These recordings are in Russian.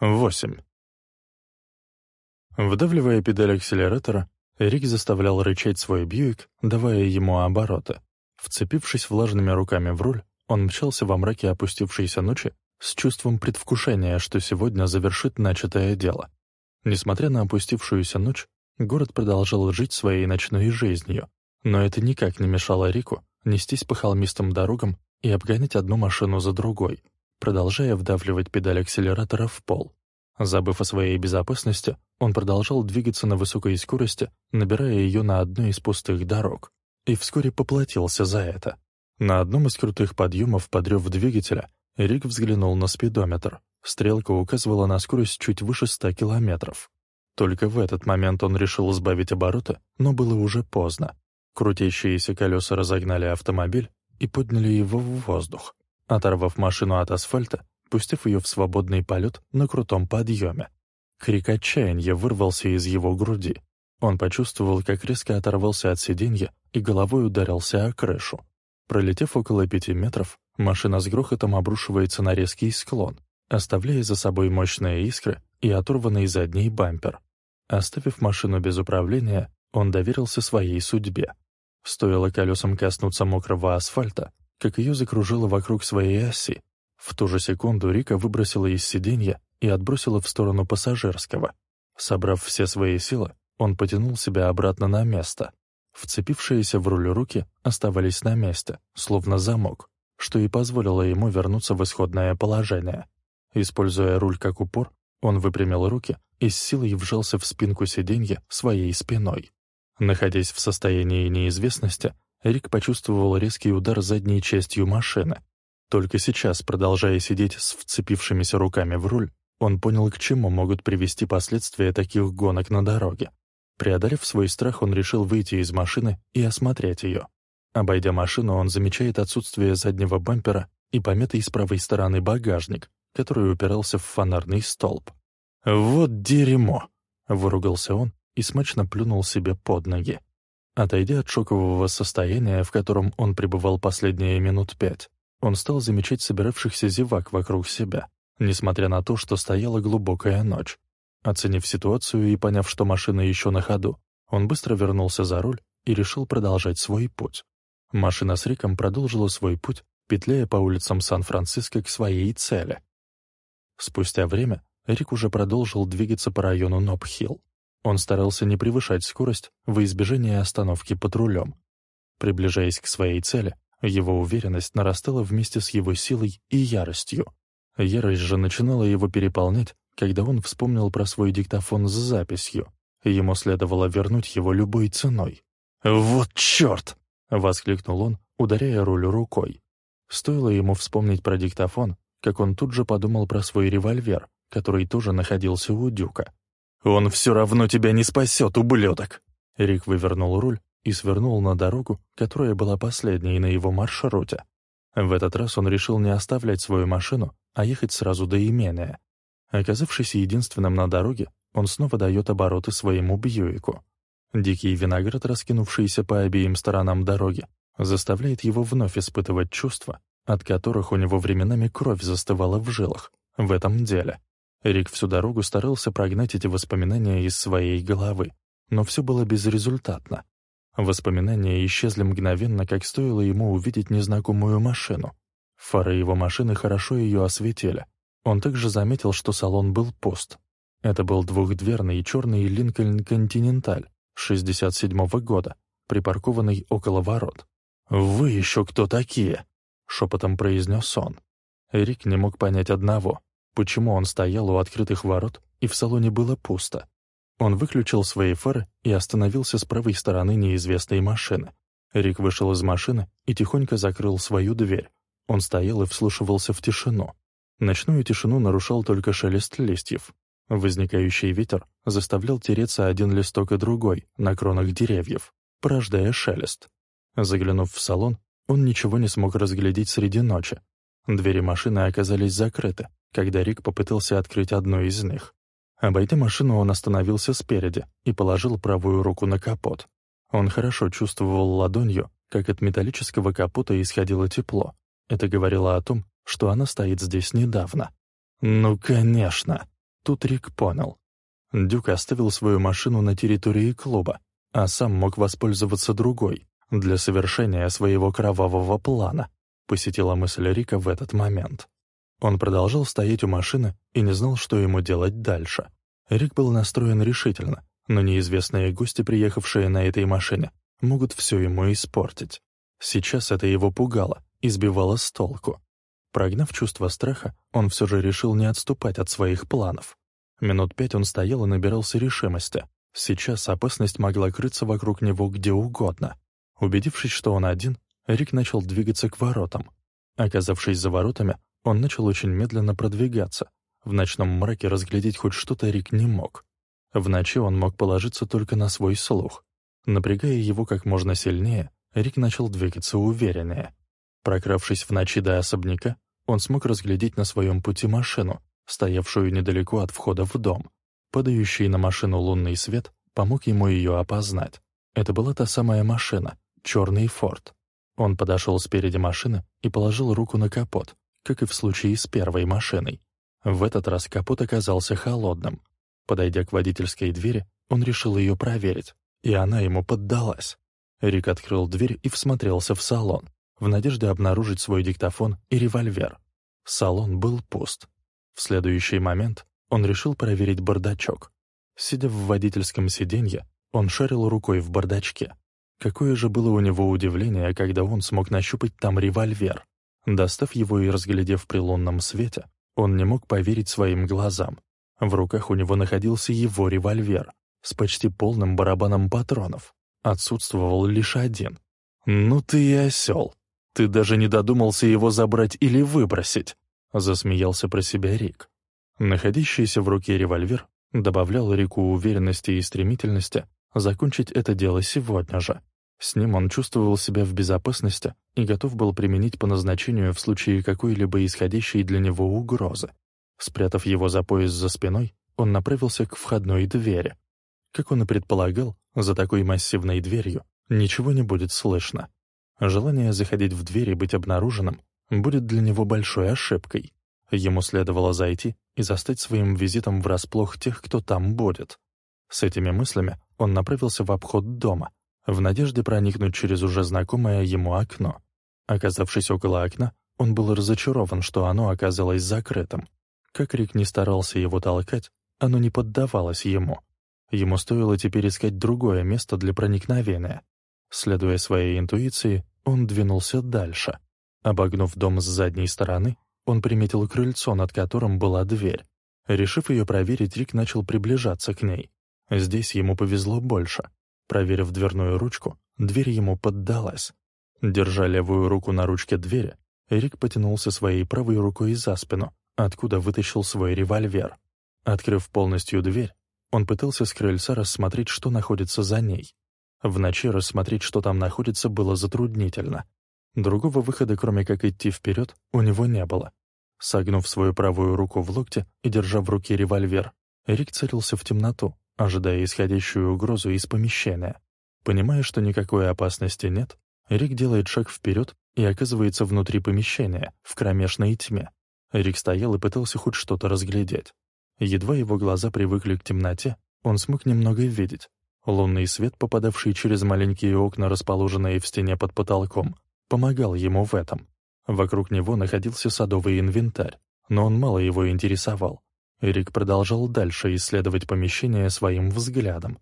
8. Вдавливая педаль акселератора, Рик заставлял рычать свой Бьюик, давая ему обороты. Вцепившись влажными руками в руль, он мчался во мраке опустившейся ночи с чувством предвкушения, что сегодня завершит начатое дело. Несмотря на опустившуюся ночь, город продолжал жить своей ночной жизнью, но это никак не мешало Рику нестись по холмистым дорогам и обгонять одну машину за другой, продолжая вдавливать педаль акселератора в пол. Забыв о своей безопасности, он продолжал двигаться на высокой скорости, набирая ее на одной из пустых дорог, и вскоре поплатился за это. На одном из крутых подъемов подрев двигателя Рик взглянул на спидометр. Стрелка указывала на скорость чуть выше 100 километров. Только в этот момент он решил сбавить обороты, но было уже поздно. Крутящиеся колеса разогнали автомобиль и подняли его в воздух оторвав машину от асфальта, пустив ее в свободный полет на крутом подъеме. Крик отчаяния вырвался из его груди. Он почувствовал, как резко оторвался от сиденья и головой ударился о крышу. Пролетев около пяти метров, машина с грохотом обрушивается на резкий склон, оставляя за собой мощные искры и оторванный задний бампер. Оставив машину без управления, он доверился своей судьбе. Стоило колесам коснуться мокрого асфальта, как ее закружило вокруг своей оси. В ту же секунду Рика выбросила из сиденья и отбросила в сторону пассажирского. Собрав все свои силы, он потянул себя обратно на место. Вцепившиеся в руль руки оставались на месте, словно замок, что и позволило ему вернуться в исходное положение. Используя руль как упор, он выпрямил руки и с силой вжался в спинку сиденья своей спиной. Находясь в состоянии неизвестности, Рик почувствовал резкий удар задней частью машины. Только сейчас, продолжая сидеть с вцепившимися руками в руль, он понял, к чему могут привести последствия таких гонок на дороге. Преодолев свой страх, он решил выйти из машины и осмотреть ее. Обойдя машину, он замечает отсутствие заднего бампера и пометый с правой стороны багажник, который упирался в фонарный столб. «Вот дерьмо!» — выругался он и смачно плюнул себе под ноги. Отойдя от шокового состояния, в котором он пребывал последние минут пять, он стал замечать собиравшихся зевак вокруг себя, несмотря на то, что стояла глубокая ночь. Оценив ситуацию и поняв, что машина еще на ходу, он быстро вернулся за руль и решил продолжать свой путь. Машина с Риком продолжила свой путь, петляя по улицам Сан-Франциско к своей цели. Спустя время Рик уже продолжил двигаться по району Ноб-Хилл. Он старался не превышать скорость во избежание остановки патрулем. Приближаясь к своей цели, его уверенность нарастала вместе с его силой и яростью. Ярость же начинала его переполнять, когда он вспомнил про свой диктофон с записью. Ему следовало вернуть его любой ценой. «Вот черт!» — воскликнул он, ударяя руль рукой. Стоило ему вспомнить про диктофон, как он тут же подумал про свой револьвер, который тоже находился у Дюка. «Он все равно тебя не спасет, ублюдок!» Рик вывернул руль и свернул на дорогу, которая была последней на его маршруте. В этот раз он решил не оставлять свою машину, а ехать сразу до имения. Оказавшись единственным на дороге, он снова дает обороты своему Бьюику. Дикий виноград, раскинувшийся по обеим сторонам дороги, заставляет его вновь испытывать чувства, от которых у него временами кровь застывала в жилах, в этом деле. Рик всю дорогу старался прогнать эти воспоминания из своей головы, но все было безрезультатно. Воспоминания исчезли мгновенно, как стоило ему увидеть незнакомую машину. Фары его машины хорошо ее осветили. Он также заметил, что салон был пуст. Это был двухдверный черный Линкольн Континенталь 67-го года, припаркованный около ворот. «Вы еще кто такие?» — шепотом произнес он. Рик не мог понять одного. Почему он стоял у открытых ворот, и в салоне было пусто? Он выключил свои фары и остановился с правой стороны неизвестной машины. Рик вышел из машины и тихонько закрыл свою дверь. Он стоял и вслушивался в тишину. Ночную тишину нарушал только шелест листьев. Возникающий ветер заставлял тереться один листок и другой на кронах деревьев, порождая шелест. Заглянув в салон, он ничего не смог разглядеть среди ночи. Двери машины оказались закрыты, когда Рик попытался открыть одну из них. Обойдя машину, он остановился спереди и положил правую руку на капот. Он хорошо чувствовал ладонью, как от металлического капота исходило тепло. Это говорило о том, что она стоит здесь недавно. «Ну, конечно!» Тут Рик понял. Дюк оставил свою машину на территории клуба, а сам мог воспользоваться другой для совершения своего кровавого плана, посетила мысль Рика в этот момент. Он продолжал стоять у машины и не знал, что ему делать дальше. Рик был настроен решительно, но неизвестные гости, приехавшие на этой машине, могут все ему испортить. Сейчас это его пугало и сбивало с толку. Прогнав чувство страха, он все же решил не отступать от своих планов. Минут пять он стоял и набирался решимости. Сейчас опасность могла крыться вокруг него где угодно. Убедившись, что он один, Рик начал двигаться к воротам. Оказавшись за воротами, он начал очень медленно продвигаться. В ночном мраке разглядеть хоть что-то Рик не мог. В ночи он мог положиться только на свой слух. Напрягая его как можно сильнее, Рик начал двигаться увереннее. Прокравшись в ночи до особняка, он смог разглядеть на своем пути машину, стоявшую недалеко от входа в дом. Падающий на машину лунный свет помог ему ее опознать. Это была та самая машина, черный форт. Он подошел спереди машины и положил руку на капот, как и в случае с первой машиной. В этот раз капот оказался холодным. Подойдя к водительской двери, он решил ее проверить, и она ему поддалась. Рик открыл дверь и всмотрелся в салон, в надежде обнаружить свой диктофон и револьвер. Салон был пуст. В следующий момент он решил проверить бардачок. Сидя в водительском сиденье, он шарил рукой в бардачке. Какое же было у него удивление, когда он смог нащупать там револьвер. Достав его и разглядев при лунном свете, он не мог поверить своим глазам. В руках у него находился его револьвер с почти полным барабаном патронов. Отсутствовал лишь один. «Ну ты и осел! Ты даже не додумался его забрать или выбросить!» — засмеялся про себя Рик. Находящийся в руке револьвер добавлял Рику уверенности и стремительности закончить это дело сегодня же. С ним он чувствовал себя в безопасности и готов был применить по назначению в случае какой-либо исходящей для него угрозы. Спрятав его за пояс за спиной, он направился к входной двери. Как он и предполагал, за такой массивной дверью ничего не будет слышно. Желание заходить в дверь и быть обнаруженным будет для него большой ошибкой. Ему следовало зайти и застать своим визитом врасплох тех, кто там будет. С этими мыслями он направился в обход дома, в надежде проникнуть через уже знакомое ему окно. Оказавшись около окна, он был разочарован, что оно оказалось закрытым. Как Рик не старался его толкать, оно не поддавалось ему. Ему стоило теперь искать другое место для проникновения. Следуя своей интуиции, он двинулся дальше. Обогнув дом с задней стороны, он приметил крыльцо, над которым была дверь. Решив ее проверить, Рик начал приближаться к ней. Здесь ему повезло больше. Проверив дверную ручку, дверь ему поддалась. Держа левую руку на ручке двери, Рик потянулся своей правой рукой за спину, откуда вытащил свой револьвер. Открыв полностью дверь, он пытался с крыльца рассмотреть, что находится за ней. В ночи рассмотреть, что там находится, было затруднительно. Другого выхода, кроме как идти вперед, у него не было. Согнув свою правую руку в локте и держа в руке револьвер, Рик целился в темноту, ожидая исходящую угрозу из помещения. Понимая, что никакой опасности нет, Рик делает шаг вперед и оказывается внутри помещения, в кромешной тьме. Рик стоял и пытался хоть что-то разглядеть. Едва его глаза привыкли к темноте, он смог немного видеть. Лунный свет, попадавший через маленькие окна, расположенные в стене под потолком, помогал ему в этом. Вокруг него находился садовый инвентарь, но он мало его интересовал. Эрик продолжал дальше исследовать помещение своим взглядом.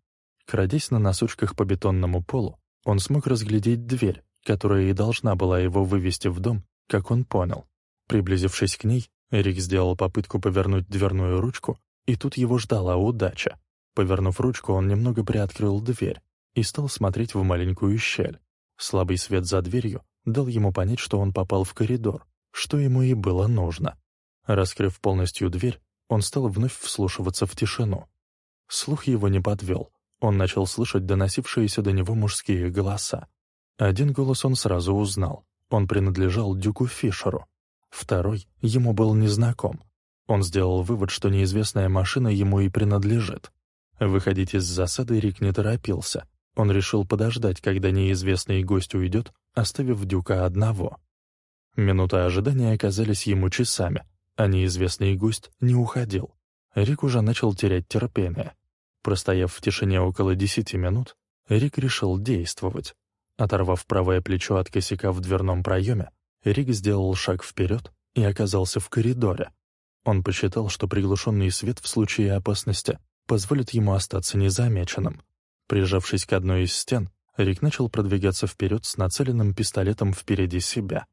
Крадясь на носочках по бетонному полу, он смог разглядеть дверь, которая и должна была его вывести в дом, как он понял. Приблизившись к ней, Эрик сделал попытку повернуть дверную ручку, и тут его ждала удача. Повернув ручку, он немного приоткрыл дверь и стал смотреть в маленькую щель. Слабый свет за дверью дал ему понять, что он попал в коридор, что ему и было нужно. Раскрыв полностью дверь, он стал вновь вслушиваться в тишину. Слух его не подвел. Он начал слышать доносившиеся до него мужские голоса. Один голос он сразу узнал. Он принадлежал Дюку Фишеру. Второй ему был незнаком. Он сделал вывод, что неизвестная машина ему и принадлежит. Выходить из засады Рик не торопился. Он решил подождать, когда неизвестный гость уйдет, оставив Дюка одного. Минуты ожидания оказались ему часами, а неизвестный гость не уходил. Рик уже начал терять терпение. Простояв в тишине около десяти минут, Рик решил действовать. Оторвав правое плечо от косяка в дверном проеме, Рик сделал шаг вперед и оказался в коридоре. Он посчитал, что приглушенный свет в случае опасности позволит ему остаться незамеченным. Прижавшись к одной из стен, Рик начал продвигаться вперед с нацеленным пистолетом впереди себя.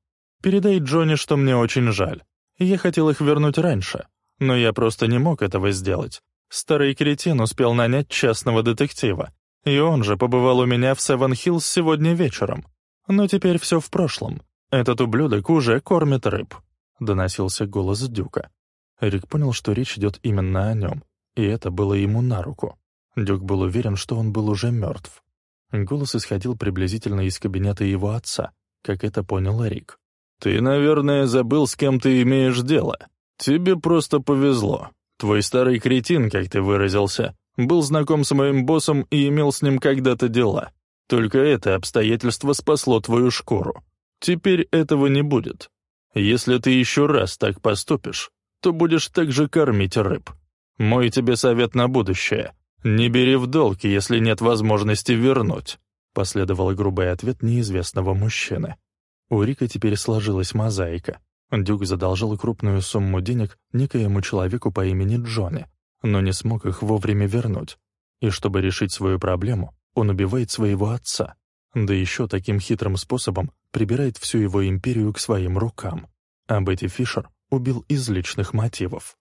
«Передай Джонни, что мне очень жаль. Я хотел их вернуть раньше, но я просто не мог этого сделать. Старый кретин успел нанять частного детектива, и он же побывал у меня в Севен Хиллз сегодня вечером. Но теперь все в прошлом. Этот ублюдок уже кормит рыб», — доносился голос Дюка. Рик понял, что речь идет именно о нем, и это было ему на руку. Дюк был уверен, что он был уже мертв. Голос исходил приблизительно из кабинета его отца, как это понял Рик. «Ты, наверное, забыл, с кем ты имеешь дело. Тебе просто повезло. Твой старый кретин, как ты выразился, был знаком с моим боссом и имел с ним когда-то дела. Только это обстоятельство спасло твою шкуру. Теперь этого не будет. Если ты еще раз так поступишь, то будешь также кормить рыб. Мой тебе совет на будущее. Не бери в долг, если нет возможности вернуть», — последовал грубый ответ неизвестного мужчины. У Рика теперь сложилась мозаика. Дюк задолжал крупную сумму денег некоему человеку по имени Джонни, но не смог их вовремя вернуть. И чтобы решить свою проблему, он убивает своего отца, да еще таким хитрым способом прибирает всю его империю к своим рукам. А Бетти Фишер убил из личных мотивов.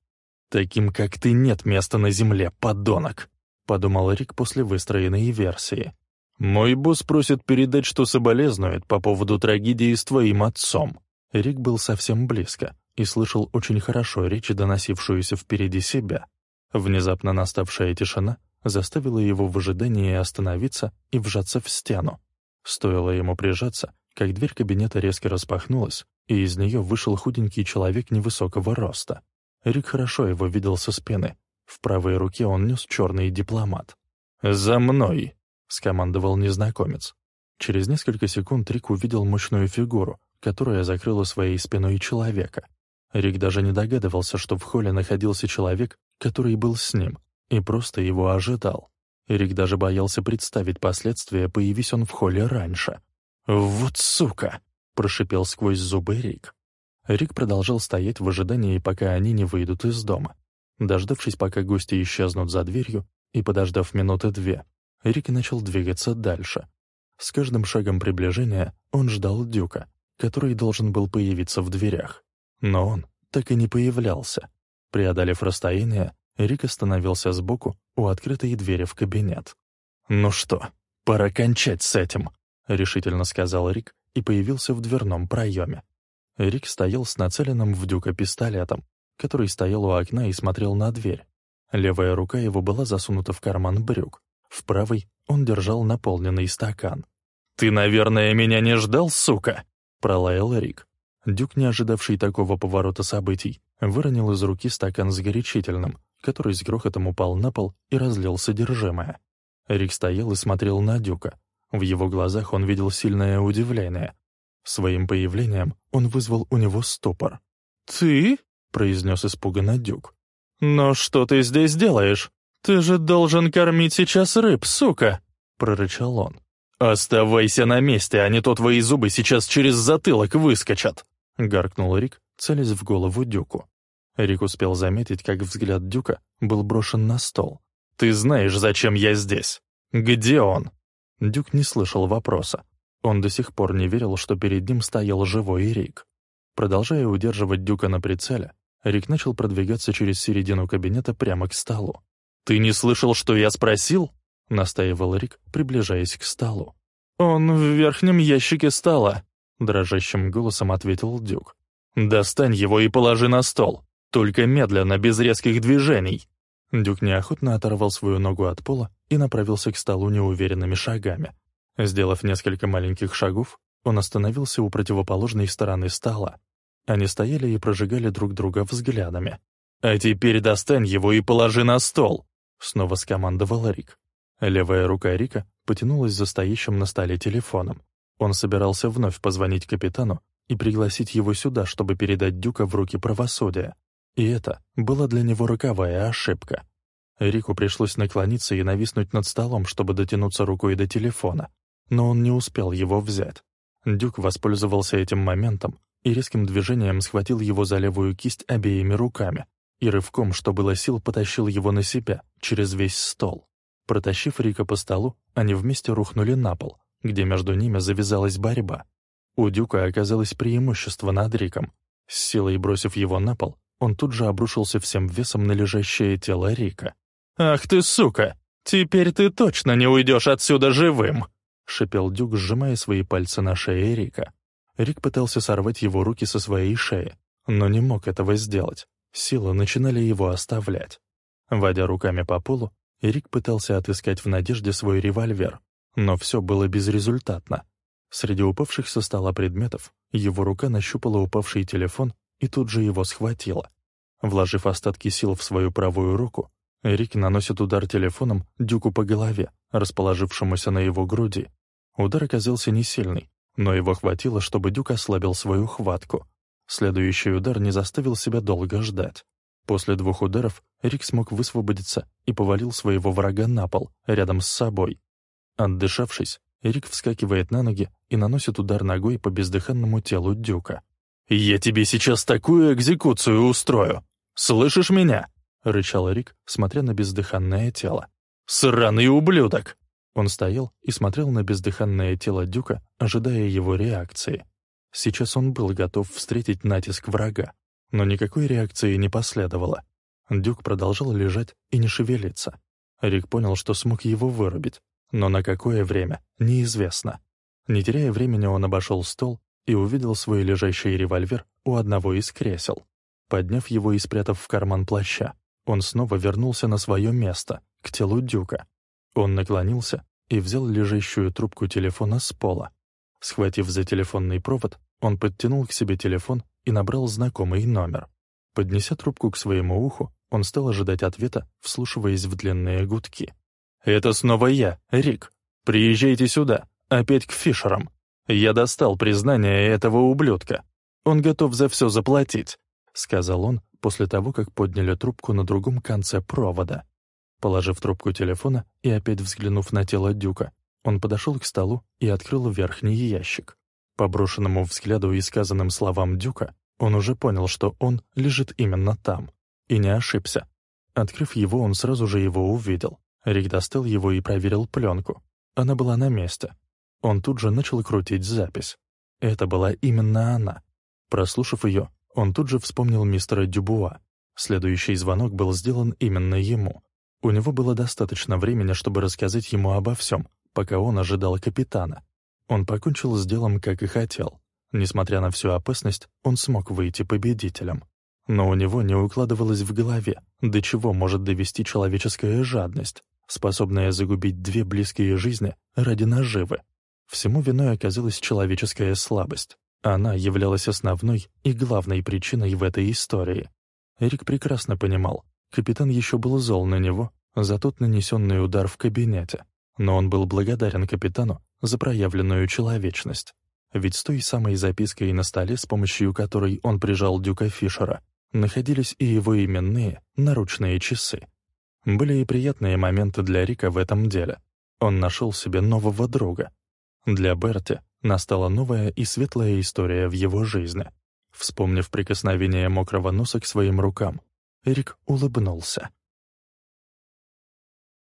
«Таким, как ты, нет места на земле, подонок!» — подумал Рик после выстроенной версии. «Мой босс просит передать, что соболезнует по поводу трагедии с твоим отцом». Рик был совсем близко и слышал очень хорошо речь, доносившуюся впереди себя. Внезапно наставшая тишина заставила его в ожидании остановиться и вжаться в стену. Стоило ему прижаться, как дверь кабинета резко распахнулась, и из нее вышел худенький человек невысокого роста. Рик хорошо его видел со спины. В правой руке он нес черный дипломат. «За мной!» — скомандовал незнакомец. Через несколько секунд Рик увидел мощную фигуру, которая закрыла своей спиной человека. Рик даже не догадывался, что в холле находился человек, который был с ним, и просто его ожидал. Рик даже боялся представить последствия, появись он в холле раньше. «Вот сука!» — прошипел сквозь зубы Рик. Рик продолжал стоять в ожидании, пока они не выйдут из дома. Дождавшись, пока гости исчезнут за дверью, и подождав минуты две, Рик начал двигаться дальше. С каждым шагом приближения он ждал Дюка, который должен был появиться в дверях. Но он так и не появлялся. Преодолев расстояние, Рик остановился сбоку у открытой двери в кабинет. «Ну что, пора кончать с этим», — решительно сказал Рик, и появился в дверном проеме. Рик стоял с нацеленным в дюка пистолетом, который стоял у окна и смотрел на дверь. Левая рука его была засунута в карман брюк. В правой он держал наполненный стакан. «Ты, наверное, меня не ждал, сука?» — пролаял Рик. Дюк, не ожидавший такого поворота событий, выронил из руки стакан с горячительным, который с грохотом упал на пол и разлил содержимое. Рик стоял и смотрел на Дюка, в его глазах он видел сильное удивление. Своим появлением он вызвал у него ступор. «Ты?» — произнес испуганно Дюк. «Но что ты здесь делаешь? Ты же должен кормить сейчас рыб, сука!» — прорычал он. «Оставайся на месте, а не то твои зубы сейчас через затылок выскочат!» — гаркнул Рик, целясь в голову Дюку. Рик успел заметить, как взгляд Дюка был брошен на стол. «Ты знаешь, зачем я здесь? Где он?» Дюк не слышал вопроса. Он до сих пор не верил, что перед ним стоял живой Рик. Продолжая удерживать Дюка на прицеле, Рик начал продвигаться через середину кабинета прямо к столу. «Ты не слышал, что я спросил?» — настаивал Рик, приближаясь к столу. «Он в верхнем ящике стола», — дрожащим голосом ответил Дюк. «Достань его и положи на стол. Только медленно, без резких движений». Дюк неохотно оторвал свою ногу от пола и направился к столу неуверенными шагами. Сделав несколько маленьких шагов, он остановился у противоположной стороны стола. Они стояли и прожигали друг друга взглядами. «А теперь достань его и положи на стол!» — снова скомандовал Рик. Левая рука Рика потянулась за стоящим на столе телефоном. Он собирался вновь позвонить капитану и пригласить его сюда, чтобы передать Дюка в руки правосудия. И это была для него роковая ошибка. Рику пришлось наклониться и нависнуть над столом, чтобы дотянуться рукой до телефона, но он не успел его взять. Дюк воспользовался этим моментом и резким движением схватил его за левую кисть обеими руками и рывком, что было сил, потащил его на себя, через весь стол. Протащив Рика по столу, они вместе рухнули на пол, где между ними завязалась борьба. У Дюка оказалось преимущество над Риком. С силой бросив его на пол, он тут же обрушился всем весом на лежащее тело Рика. «Ах ты, сука! Теперь ты точно не уйдешь отсюда живым!» — шипел Дюк, сжимая свои пальцы на шее Рика. Рик пытался сорвать его руки со своей шеи, но не мог этого сделать. Силы начинали его оставлять. Водя руками по полу, Рик пытался отыскать в надежде свой револьвер, но все было безрезультатно. Среди упавших со стола предметов его рука нащупала упавший телефон и тут же его схватила. Вложив остатки сил в свою правую руку, Рик наносит удар телефоном Дюку по голове, расположившемуся на его груди. Удар оказался не сильный, но его хватило, чтобы Дюк ослабил свою хватку. Следующий удар не заставил себя долго ждать. После двух ударов Рик смог высвободиться и повалил своего врага на пол, рядом с собой. Отдышавшись, Рик вскакивает на ноги и наносит удар ногой по бездыханному телу Дюка. «Я тебе сейчас такую экзекуцию устрою! Слышишь меня?» — рычал Рик, смотря на бездыханное тело. «Сраный ублюдок!» Он стоял и смотрел на бездыханное тело Дюка, ожидая его реакции. Сейчас он был готов встретить натиск врага, но никакой реакции не последовало. Дюк продолжал лежать и не шевелиться. Рик понял, что смог его вырубить, но на какое время — неизвестно. Не теряя времени, он обошел стол и увидел свой лежащий револьвер у одного из кресел. Подняв его и спрятав в карман плаща, он снова вернулся на свое место, к телу Дюка. Он наклонился и взял лежащую трубку телефона с пола. Схватив за телефонный провод, он подтянул к себе телефон и набрал знакомый номер. Поднеся трубку к своему уху, он стал ожидать ответа, вслушиваясь в длинные гудки. «Это снова я, Рик. Приезжайте сюда, опять к Фишерам. Я достал признание этого ублюдка. Он готов за все заплатить», — сказал он после того, как подняли трубку на другом конце провода. Положив трубку телефона и опять взглянув на тело Дюка, он подошел к столу и открыл верхний ящик. По брошенному взгляду и сказанным словам Дюка, он уже понял, что он лежит именно там. И не ошибся. Открыв его, он сразу же его увидел. Рик достал его и проверил пленку. Она была на месте. Он тут же начал крутить запись. Это была именно она. Прослушав ее, он тут же вспомнил мистера Дюбуа. Следующий звонок был сделан именно ему. У него было достаточно времени, чтобы рассказать ему обо всем, пока он ожидал капитана. Он покончил с делом, как и хотел. Несмотря на всю опасность, он смог выйти победителем. Но у него не укладывалось в голове, до чего может довести человеческая жадность, способная загубить две близкие жизни ради наживы. Всему виной оказалась человеческая слабость. Она являлась основной и главной причиной в этой истории. Эрик прекрасно понимал, Капитан еще был зол на него за тот нанесенный удар в кабинете, но он был благодарен капитану за проявленную человечность. Ведь с той самой запиской на столе, с помощью которой он прижал Дюка Фишера, находились и его именные наручные часы. Были и приятные моменты для Рика в этом деле. Он нашел себе нового друга. Для Берти настала новая и светлая история в его жизни. Вспомнив прикосновение мокрого носа к своим рукам, Эрик улыбнулся.